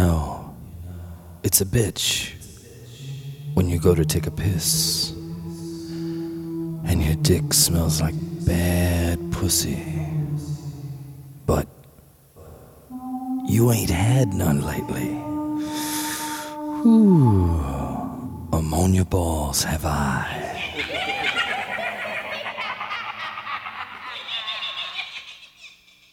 Know, it's a bitch when you go to take a piss and your dick smells like bad pussy. But you ain't had none lately. Ooh, ammonia balls have I.